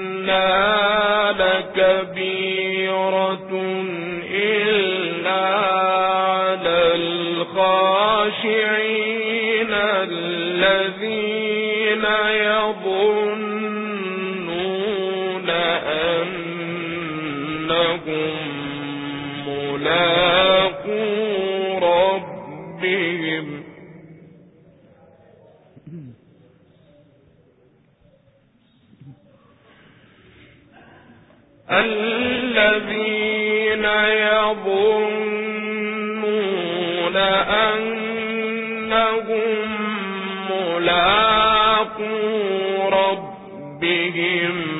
وإنها لكبيرة إلا على الخاشعين الذين يظنون ملاقو ربهم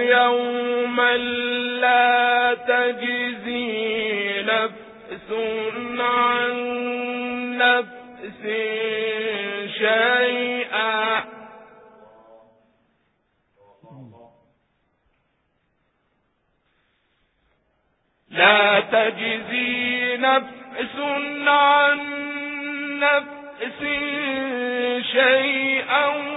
يوما لا تجزي نفس عن نفس شيئا. لا تجزي نفس عن نفس شيئا.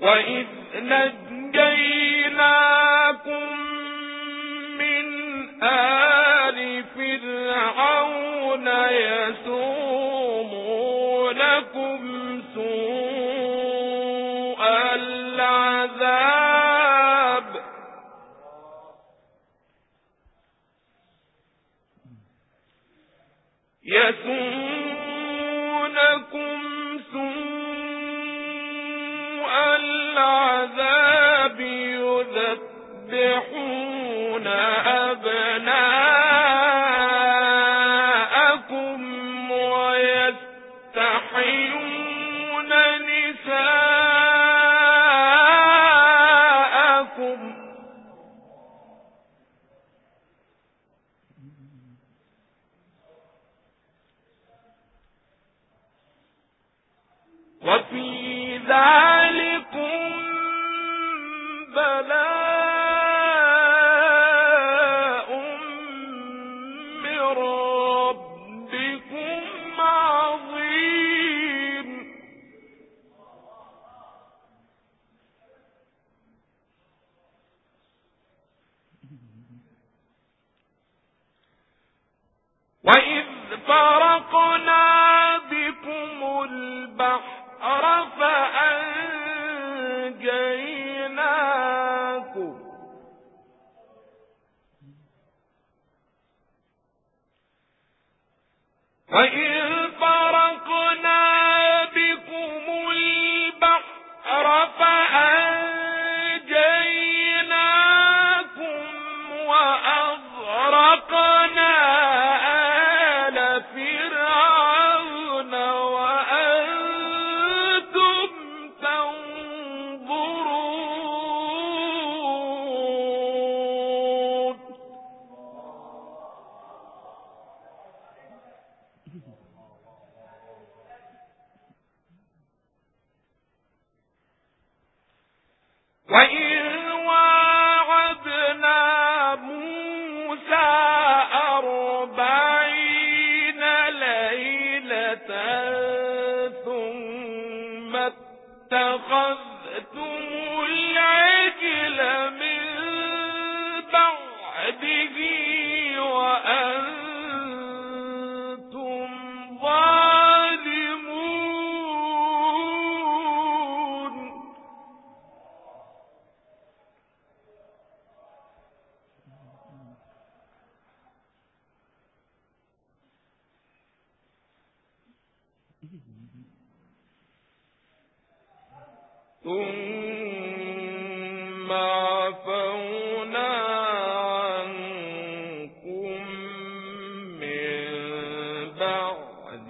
وإذ نجيناكم وإذ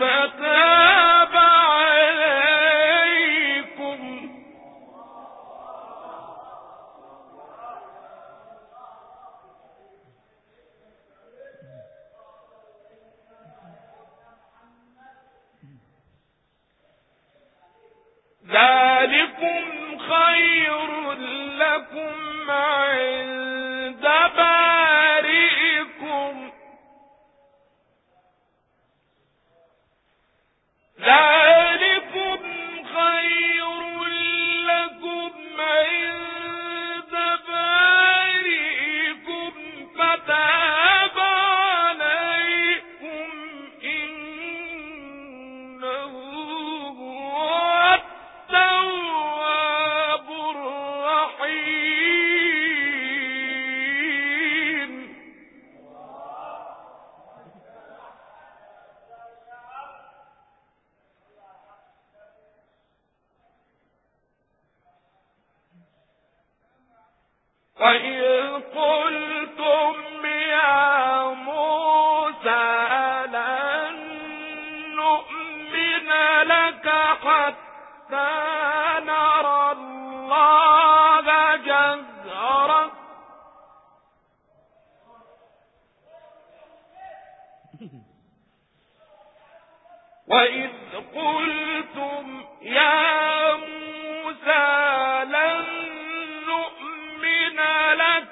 تتبع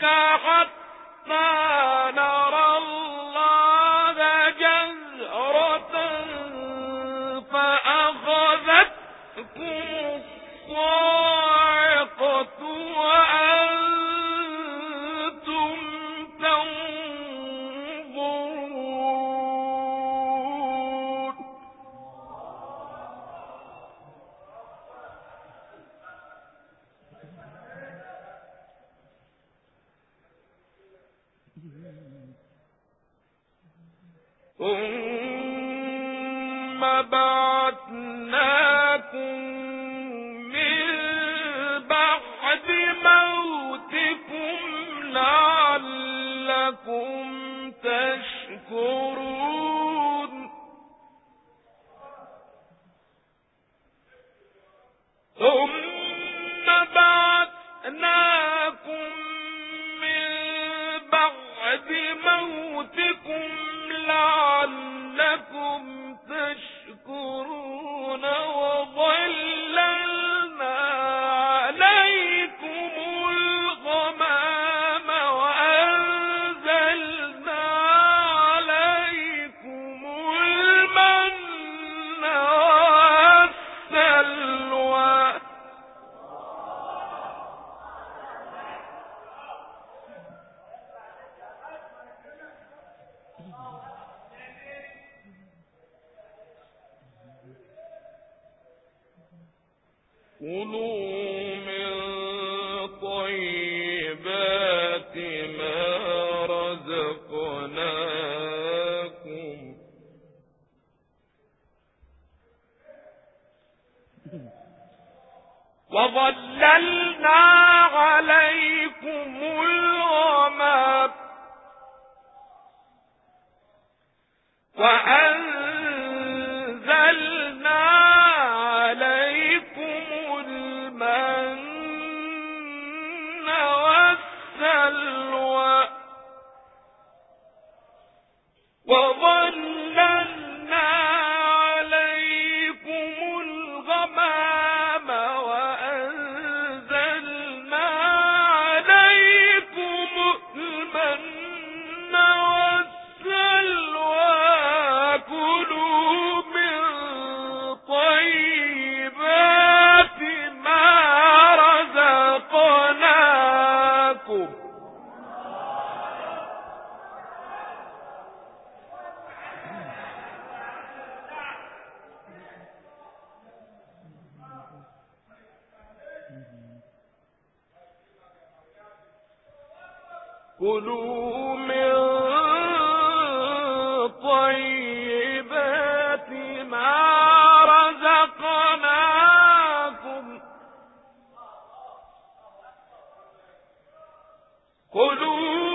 حتى نرى يكن من طيبات ما رزقناكم. وظللنا عليكم الغ خذوا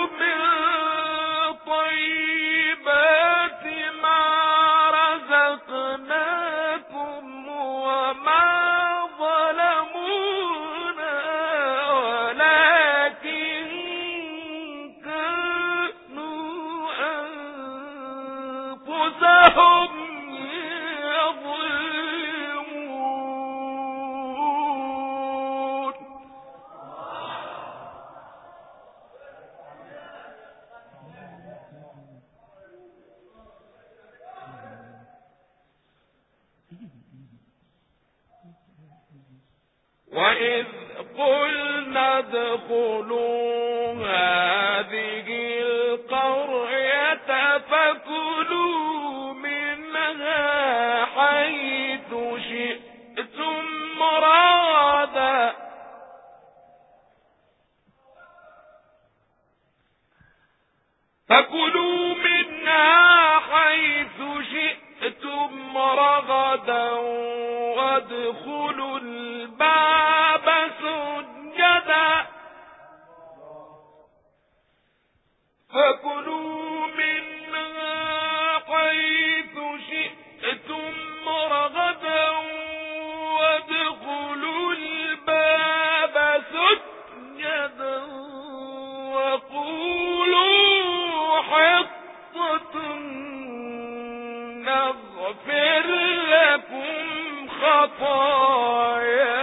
أغفر لكم خطاياكم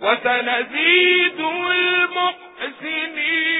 وسنزيد المحسنين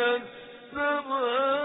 السماء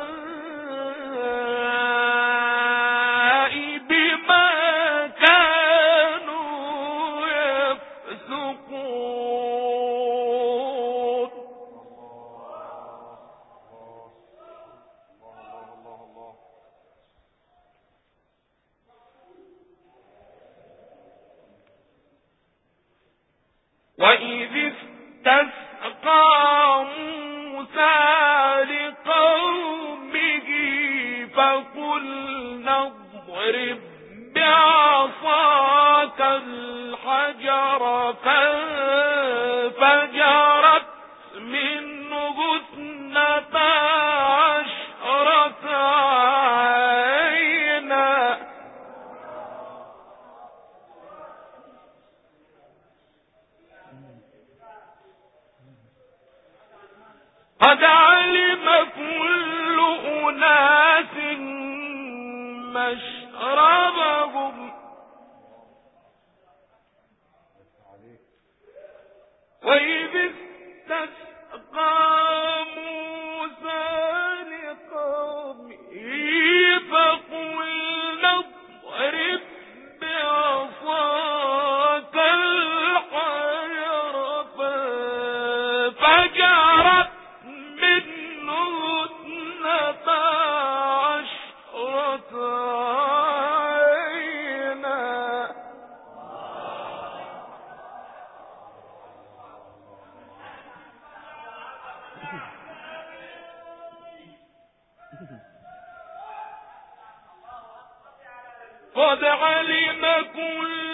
قد علم كل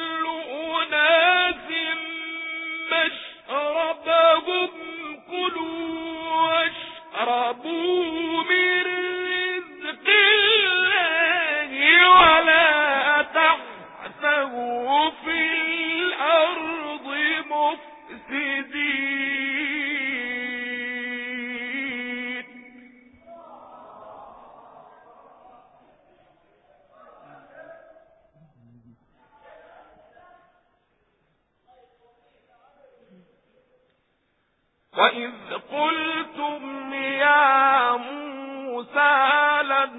وَإِذْ قُلْتُمْ يَا مُوسَى لَن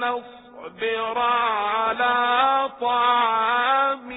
نَّصْبِرَ عَلَىٰ طَعَامٍ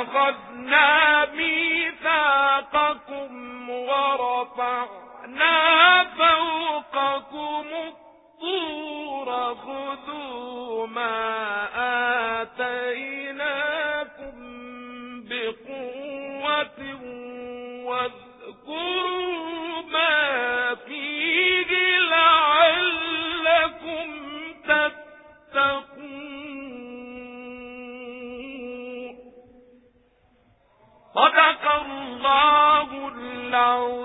أخذنا ميثاقكم ورفعنا فوقكم الطور خذوا ما يَشْفَعُونَ